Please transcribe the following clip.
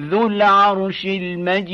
ذو العرش المجيد.